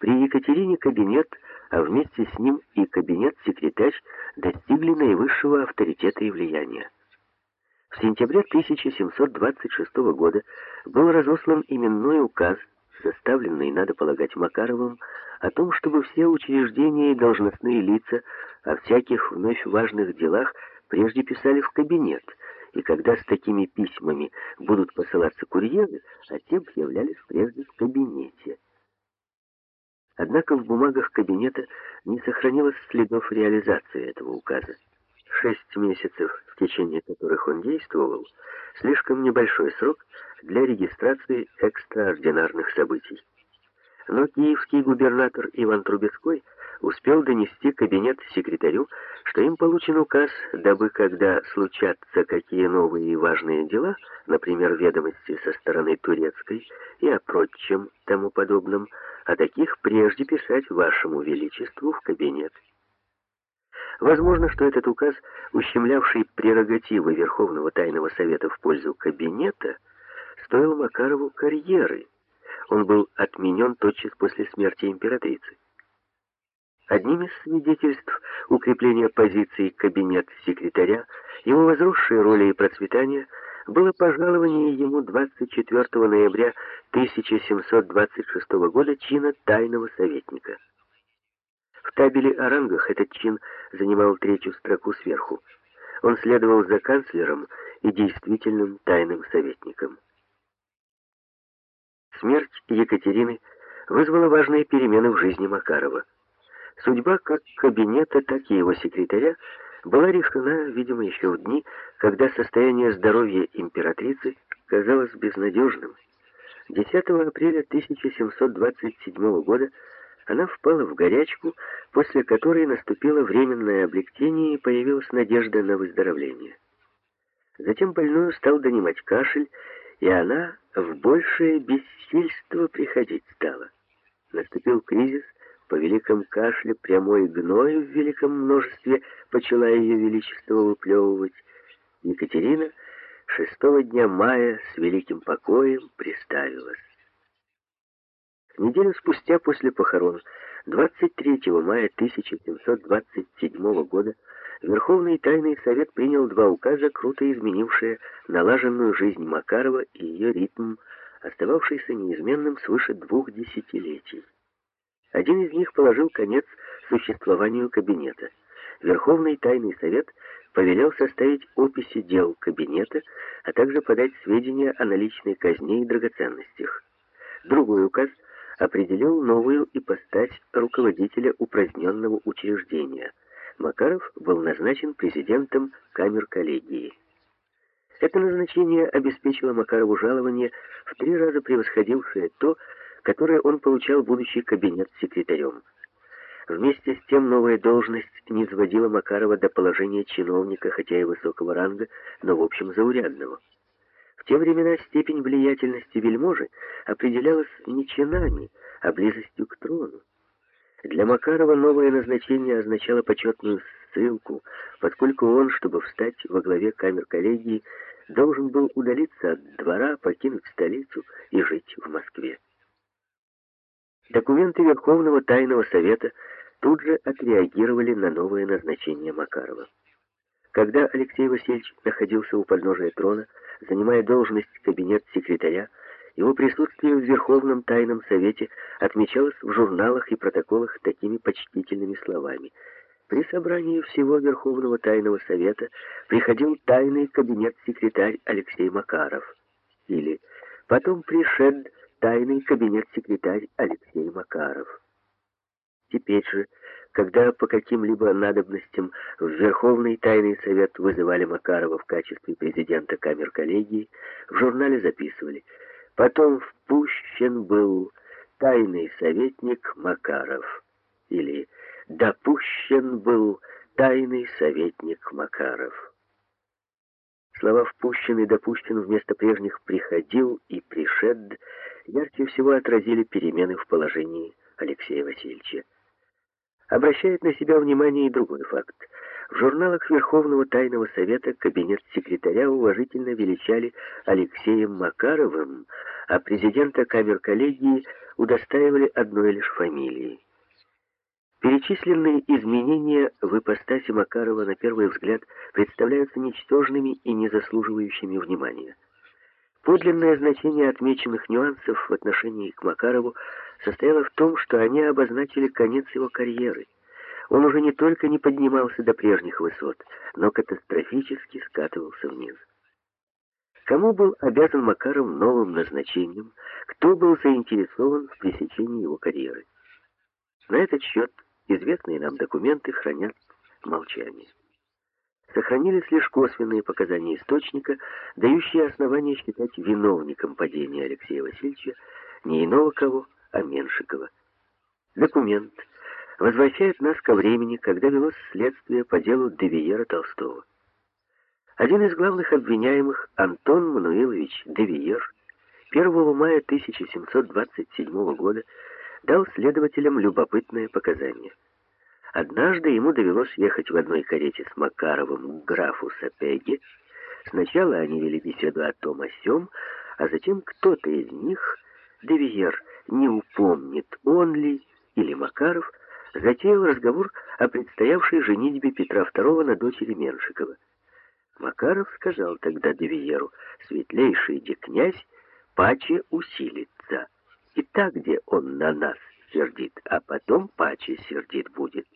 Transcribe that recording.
При Екатерине кабинет, а вместе с ним и кабинет-секретарь достигли наивысшего авторитета и влияния. В сентябре 1726 года был разослан именной указ, составленный, надо полагать, Макаровым, о том, чтобы все учреждения и должностные лица о всяких вновь важных делах прежде писали в кабинет, и когда с такими письмами будут посылаться курьеры, а те объявлялись прежде в кабинете. Однако в бумагах кабинета не сохранилось следов реализации этого указа. Шесть месяцев, в течение которых он действовал, слишком небольшой срок для регистрации экстраординарных событий. Но киевский губернатор Иван Трубецкой успел донести кабинет секретарю, что им получен указ, дабы, когда случатся какие новые и важные дела, например, ведомости со стороны турецкой и о прочем тому подобном, о таких прежде писать вашему величеству в кабинет. Возможно, что этот указ, ущемлявший прерогативы Верховного Тайного Совета в пользу кабинета, стоил Макарову карьеры. Он был отменен тотчас после смерти императрицы. Одним из свидетельств укрепления позиции кабинет-секретаря, его возросшей роли и процветания, было пожалование ему 24 ноября 1726 года чина тайного советника. В табеле о рангах этот чин занимал третью строку сверху. Он следовал за канцлером и действительным тайным советником. Смерть Екатерины вызвала важные перемены в жизни Макарова. Судьба как кабинета, так и его секретаря была решена, видимо, еще в дни, когда состояние здоровья императрицы казалось безнадежным. 10 апреля 1727 года она впала в горячку, после которой наступило временное облегчение и появилась надежда на выздоровление. Затем больную стал донимать кашель, и она в большее бессильство приходить стала. Наступил кризис, по великом кашле прямой гной в великом множестве почала ее величество выплевывать. Екатерина шестого дня мая с великим покоем приставилась. Неделю спустя после похорон, 23 мая 1727 года, Верховный Тайный Совет принял два указа, круто изменившие налаженную жизнь Макарова и ее ритм, остававшийся неизменным свыше двух десятилетий. Один из них положил конец существованию кабинета. Верховный тайный совет повелел составить описи дел кабинета, а также подать сведения о наличной казне и драгоценностях. Другой указ определил новую ипостась руководителя упраздненного учреждения. Макаров был назначен президентом камер коллегии. Это назначение обеспечило Макарову жалование в три раза превосходившее то, которое он получал, будучи кабинет-секретарем. Вместе с тем новая должность не сводила Макарова до положения чиновника, хотя и высокого ранга, но в общем заурядного. В те времена степень влиятельности вельможи определялась не чинами, а близостью к трону. Для Макарова новое назначение означало почетную ссылку, поскольку он, чтобы встать во главе камер коллегии, должен был удалиться от двора, покинуть столицу и жить. Документы Верховного Тайного Совета тут же отреагировали на новое назначение Макарова. Когда Алексей Васильевич находился у подножия трона, занимая должность кабинет-секретаря, его присутствие в Верховном Тайном Совете отмечалось в журналах и протоколах такими почтительными словами. При собрании всего Верховного Тайного Совета приходил тайный кабинет-секретарь Алексей Макаров. Или «Потом пришед тайный кабинет-секретарь Алексей Макаров. Теперь же, когда по каким-либо надобностям в Верховный тайный совет вызывали Макарова в качестве президента камер коллегии, в журнале записывали «Потом впущен был тайный советник Макаров» или «Допущен был тайный советник Макаров». Слова «впущен» и «допущен» вместо прежних «приходил» и «пришед» ярче всего отразили перемены в положении Алексея Васильевича. Обращает на себя внимание и другой факт. В журналах Верховного Тайного Совета кабинет секретаря уважительно величали Алексеем Макаровым, а президента камер коллегии удостаивали одной лишь фамилии. Перечисленные изменения в ипостаси Макарова на первый взгляд представляются ничтожными и не заслуживающими внимания. Подлинное значение отмеченных нюансов в отношении к Макарову состояло в том, что они обозначили конец его карьеры – он уже не только не поднимался до прежних высот, но катастрофически скатывался вниз. Кому был обязан Макаров новым назначением, кто был заинтересован в пресечении его карьеры? На этот счет известные нам документы хранят молчание. Сохранились лишь косвенные показания источника, дающие основания считать виновником падения Алексея Васильевича не иного кого, а Меншикова. Документ – возвращает нас ко времени, когда велось следствие по делу Девиера Толстого. Один из главных обвиняемых, Антон Мануилович Девиер, 1 мая 1727 года дал следователям любопытное показание. Однажды ему довелось ехать в одной карете с Макаровым к графу Сапеге. Сначала они вели беседу о том о сём, а затем кто-то из них, Девиер, не упомнит, он ли или Макаров, затеял разговор о предстоявшей женитьбе Петра II на дочери Меншикова. Макаров сказал тогда Девиеру, «Светлейший де князь, паче усилится. И так, где он на нас сердит, а потом паче сердит будет».